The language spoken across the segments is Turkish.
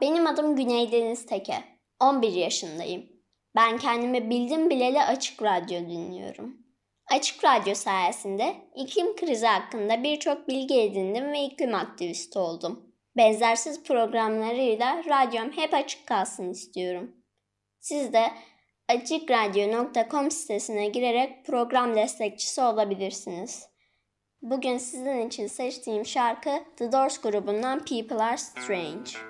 benim adım Güney Deniz Teke. 11 yaşındayım. Ben kendimi bildim bileli Açık Radyo dinliyorum. Açık Radyo sayesinde iklim krizi hakkında birçok bilgi edindim ve iklim aktivisti oldum. Benzersiz programlarıyla radyom hep açık kalsın istiyorum. Siz de açıkradyo.com sitesine girerek program destekçisi olabilirsiniz. Bugün sizin için seçtiğim şarkı The Doors grubundan People Are Strange.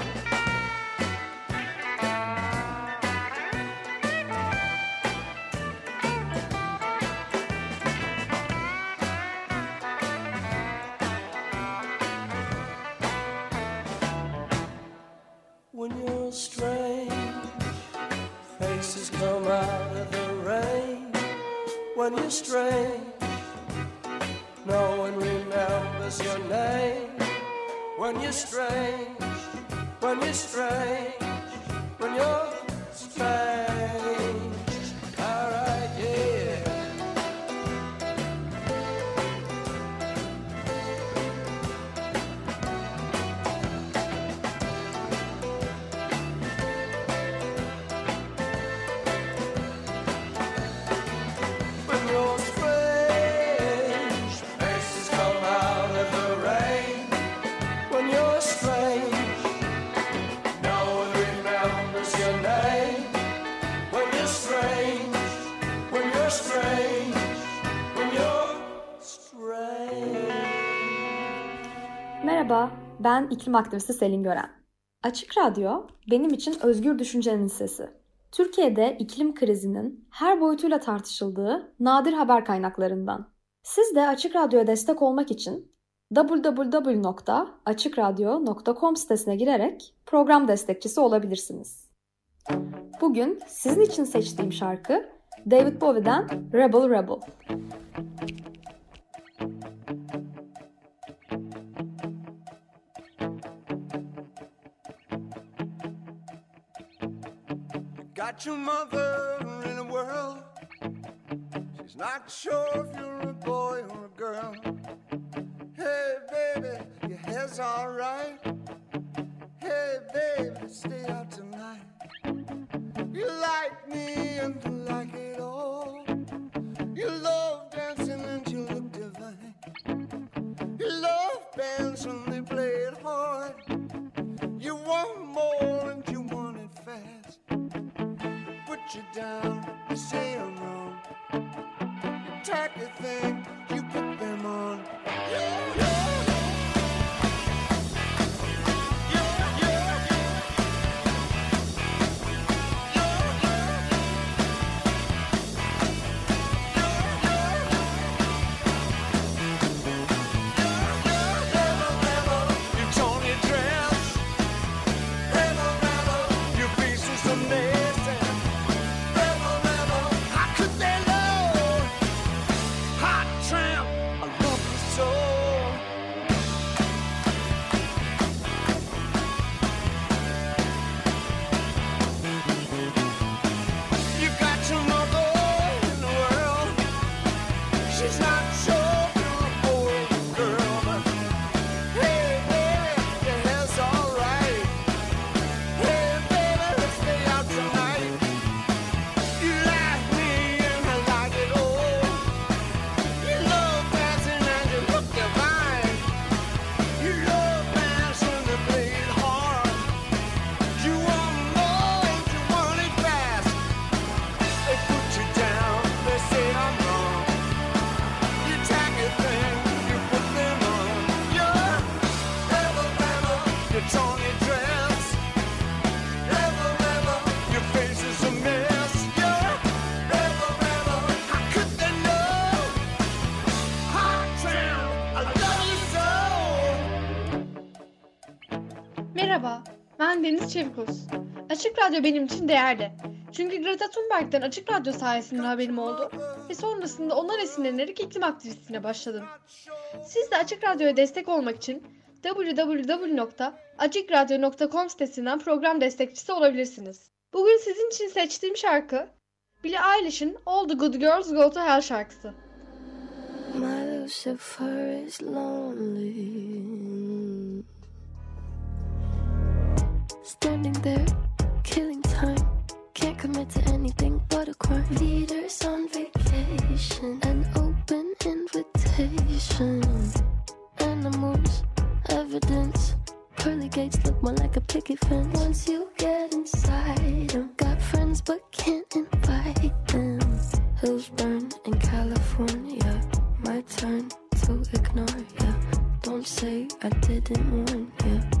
Ben iklim aktivisti Selin Gören. Açık Radyo, benim için özgür düşüncenin sesi. Türkiye'de iklim krizinin her boyutuyla tartışıldığı nadir haber kaynaklarından. Siz de Açık Radyo'ya destek olmak için www.açıkradyo.com sitesine girerek program destekçisi olabilirsiniz. Bugün sizin için seçtiğim şarkı David Bowie'den Rebel Rebel. Got your mother in a world. She's not sure if you're a boy or a girl. Hey, baby, your hair's alright. Hey, baby, stay out Çevikos. Açık Radyo benim için değerli. Çünkü Greta Thunberg'den Açık Radyo sayesinde haberim oldu ve sonrasında ondan esinlenerek iklim aktivistine başladım. Siz de Açık Radyo'ya destek olmak için www.açıkradyo.com sitesinden program destekçisi olabilirsiniz. Bugün sizin için seçtiğim şarkı Billie Eilish'in All the Good Girls Go to Hell şarkısı. My Lucifer is lonely. Standing there, killing time. Can't commit to anything but a crime. Leaders on vacation, an open invitation. Animals, evidence. Pearly gates look more like a picket fence. Once you get inside them, got friends but can't invite them. Hills burn in California. My turn to ignore ya. Don't say I didn't warn ya.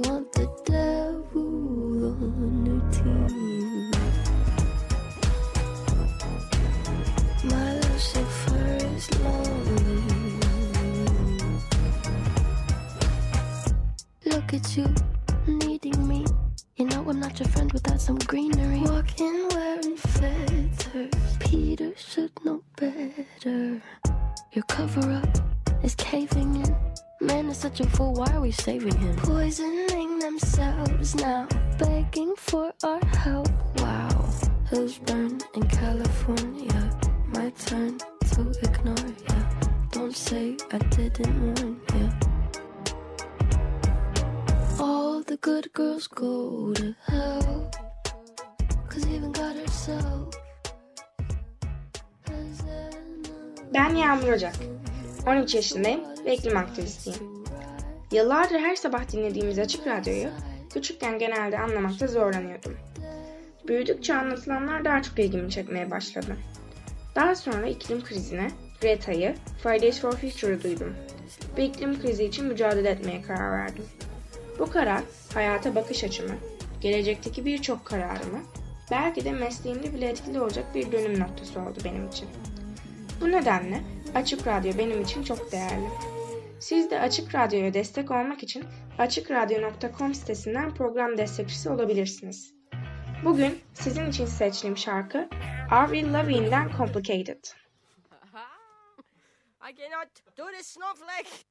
Look at you, needing me. You know I'm not your friend without some greenery. Walking wearing feathers. Peter should know better. Your cover up is caving in. Man is such a fool, why are we saving him? Poisoning themselves now, Ben Yağmur Ocak. 13 yaşındayım ve iklim aktivistiyim. Yıllardır her sabah dinlediğimiz açık radyoyu küçükken genelde anlamakta zorlanıyordum. Büyüdükçe anlatılanlar daha çok ilgimi çekmeye başladı. Daha sonra iklim krizine, Greta'yı, Fridays for Future'ı duydum. Ve iklim krizi için mücadele etmeye karar verdim. Bu karar hayata bakış açımı, gelecekteki birçok kararımı, belki de mesleğimde bile etkili olacak bir dönüm noktası oldu benim için. Bu nedenle Açık Radyo benim için çok değerli. Siz de Açık Radyo'ya destek olmak için açıkradyo.com sitesinden program destekçisi olabilirsiniz. Bugün sizin için seçtiğim şarkı Avril Lavigne'den Complicated. I cannot do this snowflake.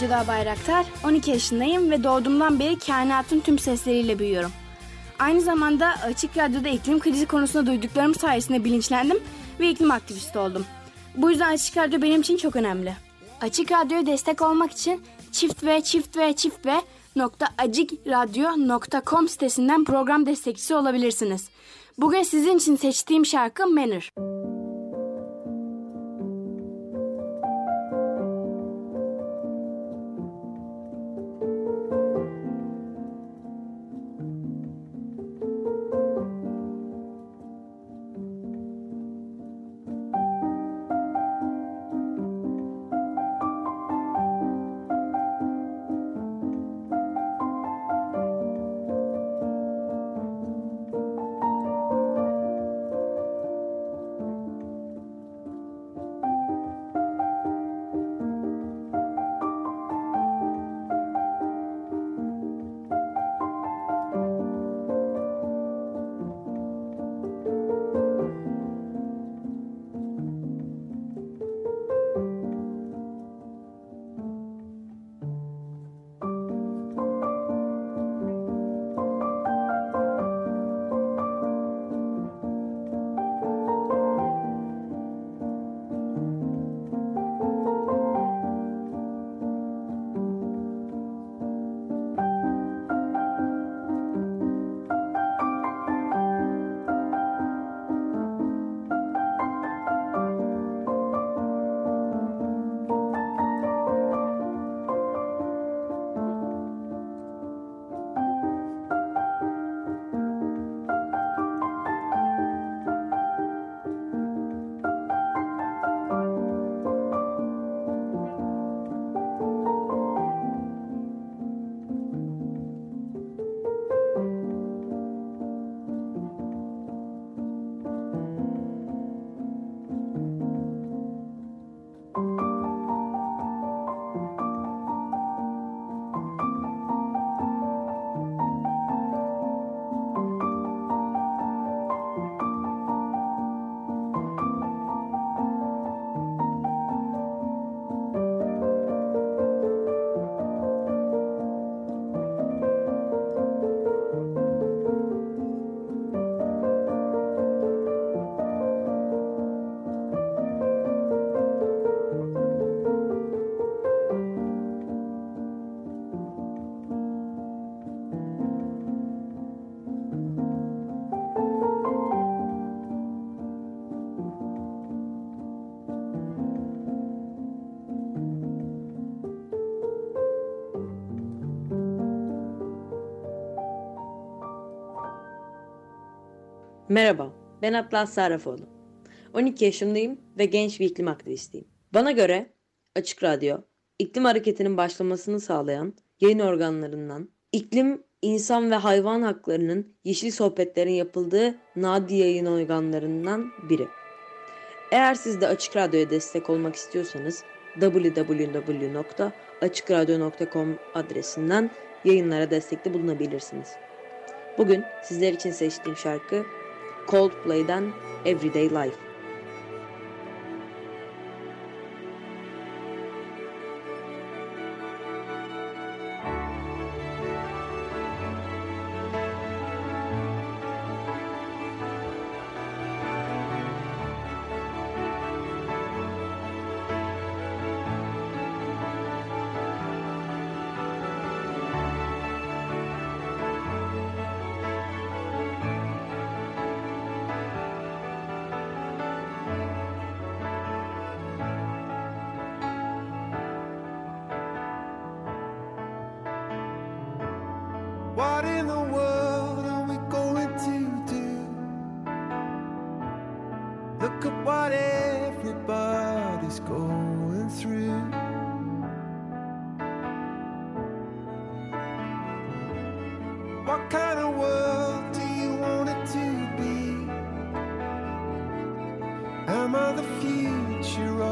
Ben Bayraktar, 12 yaşındayım ve doğduğumdan beri kainatın tüm sesleriyle büyüyorum. Aynı zamanda Açık Radyo'da iklim krizi konusunda duyduklarım sayesinde bilinçlendim ve iklim aktivisti oldum. Bu yüzden Açık Radyo benim için çok önemli. Açık Radyo'ya destek olmak için çift ve çift ve çift ve .acikradyo.com sitesinden program destekçisi olabilirsiniz. Bugün sizin için seçtiğim şarkı Manner. Merhaba, ben Atlas Sarrafoğlu. 12 yaşındayım ve genç bir iklim aktivistiyim. Bana göre Açık Radyo, iklim hareketinin başlamasını sağlayan yayın organlarından, iklim, insan ve hayvan haklarının yeşil sohbetlerin yapıldığı nadi yayın organlarından biri. Eğer siz de Açık Radyo'ya destek olmak istiyorsanız www.açıkradyo.com adresinden yayınlara destekte bulunabilirsiniz. Bugün sizler için seçtiğim şarkı Coldplay'den Everyday Life. The world are we going to do? Look at what everybody's going through. What kind of world do you want it to be? Am I the future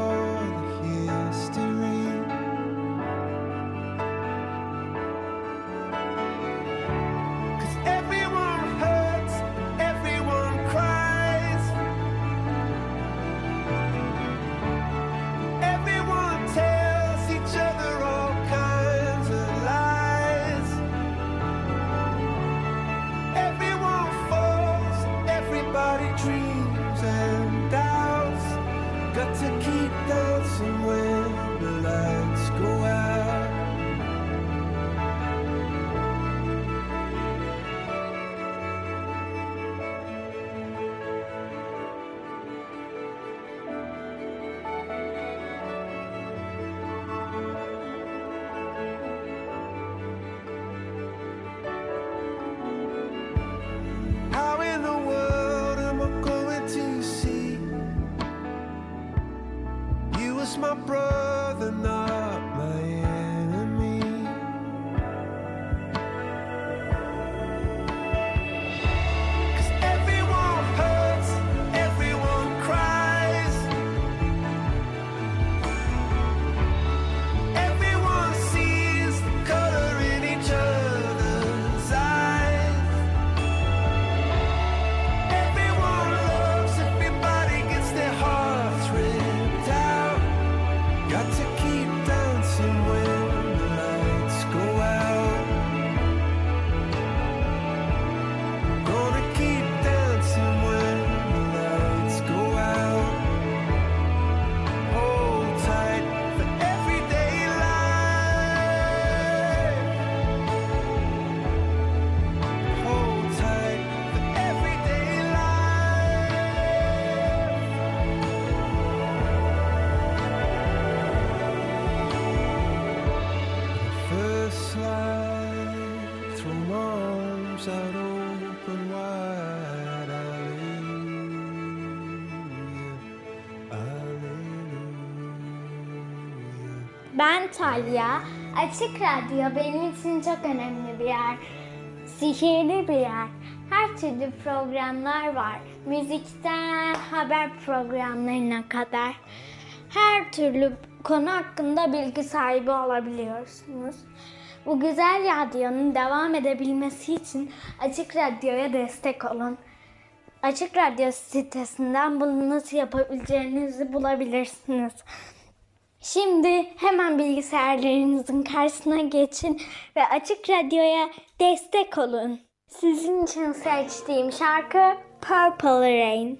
Antalya, Açık Radyo benim için çok önemli bir yer. Sihirli bir yer. Her türlü programlar var. Müzikten haber programlarına kadar. Her türlü konu hakkında bilgi sahibi olabiliyorsunuz. Bu güzel radyonun devam edebilmesi için Açık Radyo'ya destek olun. Açık Radyo sitesinden bunu nasıl yapabileceğinizi bulabilirsiniz. Şimdi hemen bilgisayarlarınızın karşısına geçin ve Açık Radyo'ya destek olun. Sizin için seçtiğim şarkı Purple Rain.